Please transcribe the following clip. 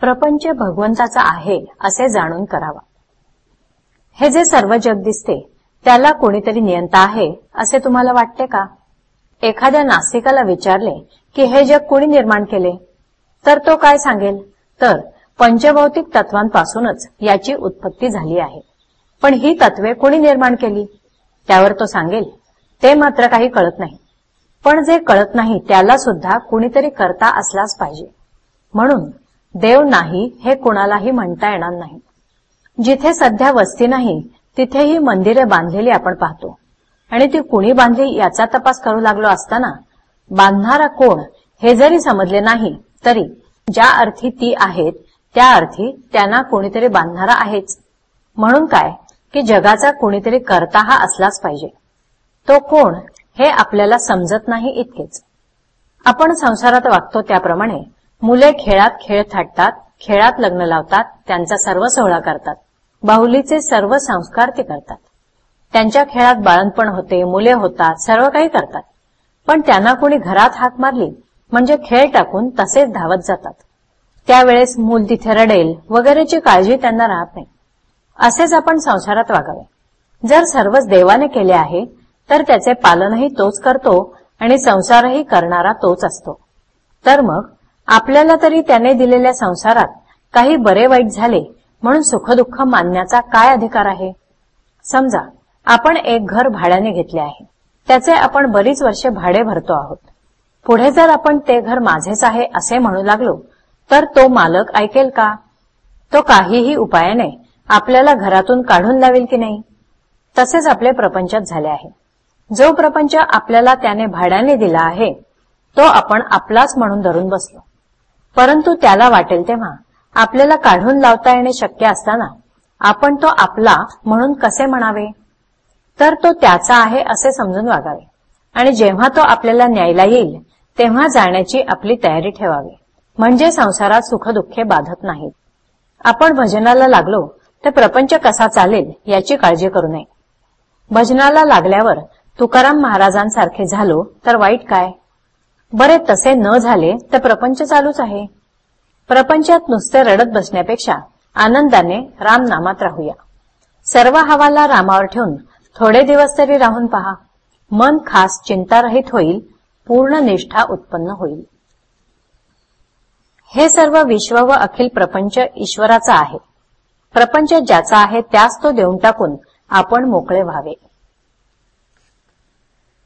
प्रपंच भगवंताचा आहे असे जाणून करावा. हे जे सर्व जग दिसते त्याला कोणीतरी नियंता आहे असे तुम्हाला वाटते का? एखाद्या नास्तिकाला विचारले की हे जग कोणी निर्माण केले? तर तो काय सांगेल? तर पंचभौतिक तत्वांपासूनच याची उत्पत्ती झाली आहे. पण ही तत्वे कोणी निर्माण केली? त्यावर तो सांगेल ते मात्र काही कळत नाही. पण जे कळत नाही त्याला सुद्धा कुणीतरी करता असलाच पाहिजे. म्हणून देव नाही हे कुणालाही म्हणता येणार नाही. जिथे सध्या वस्ती नाही तिथेही मंदिरे बांधलेली आपण पाहतो. आणि ती कुणी बांधली याचा तपास करू लागलो असताना बांधणारा कोण हे जरी समजले नाही तरी ज्या अर्थी ती आहेत त्या अर्थी त्यांना कोणीतरी बांधणारा आहेच. म्हणून काय? की जगाचा कोणीतरी करता हा असलाच पाहिजे. तो कोण हे आपल्याला समजत नाही इतकेच. आपण संसारात वागतो त्याप्रमाणे मुले खेळात खेळ थाटतात खेळात लग्न लावतात त्यांचा सर्व सोहळा करतात. बाहुलीचे सर्व संस्कार ते करतात. त्यांच्या खेळात बाळणपण होते मुले होतात सर्व काही करतात. पण त्यांना कोणी घरात हाक मारली म्हणजे खेळ टाकून तसेच धावत जातात. त्यावेळेस मूल तिथे रडेल वगैरेची काळजी त्यांना राहत नाही. असेच आपण संसारात वागावे. जर सर्वच देवाने केले आहे तर त्याचे पालनही तोच करतो आणि संसारही करणारा तोच असतो. तर मग आपल्याला तरी त्याने दिलेल्या संसारात काही बरे वाईट झाले म्हणून सुखदुःख मानण्याचा काय अधिकार आहे? समजा आपण एक घर भाड्याने घेतले आहे. त्याचे आपण बरीच वर्षे भाडे भरतो आहोत. पुढे जर आपण ते घर माझेच आहे असे म्हणू लागलो तर तो मालक ऐकेल का? तो काहीही उपायाने आपल्याला घरातून काढून लावेल की नाही? तसेच आपले प्रपंचात झाले आहे. जो प्रपंच आपल्याला त्याने भाड्याने दिला आहे तो आपण आपलाच म्हणून धरून बसलो. परंतु त्याला वाटेल तेव्हा. आपल्याला काढून लावता येणे शक्य असताना आपण तो आपला म्हणून कसे म्हणावे? तर तो त्याचा आहे असे समजून वागावे. आणि जेव्हा तो आपल्याला न्यायला येईल तेव्हा जाण्याची आपली तयारी ठेवावी. म्हणजे संसारात सुखदुःखे बाधत नाहीत. आपण भजनाला लागलो तर प्रपंच कसा चालेल याची काळजी करू नये. भजनाला लागल्यावर तुकाराम महाराजांसारखे झालो तर वाईट काय? बरे तसे न झाले तर प्रपंच चालूच आहे. प्रपंचात नुसते रडत बसण्यापेक्षा आनंदाने रामनामात राहूया. सर्व हवाला रामावर ठेवून थोडे दिवस तरी राहून पहा. मन खास चिंतारहित होईल पूर्ण निष्ठा उत्पन्न होईल. हे सर्व विश्व व अखिल प्रपंच ईश्वराचा आहे. प्रपंच ज्याचा आहे त्यास तो देऊन टाकून आपण मोकळे व्हावे.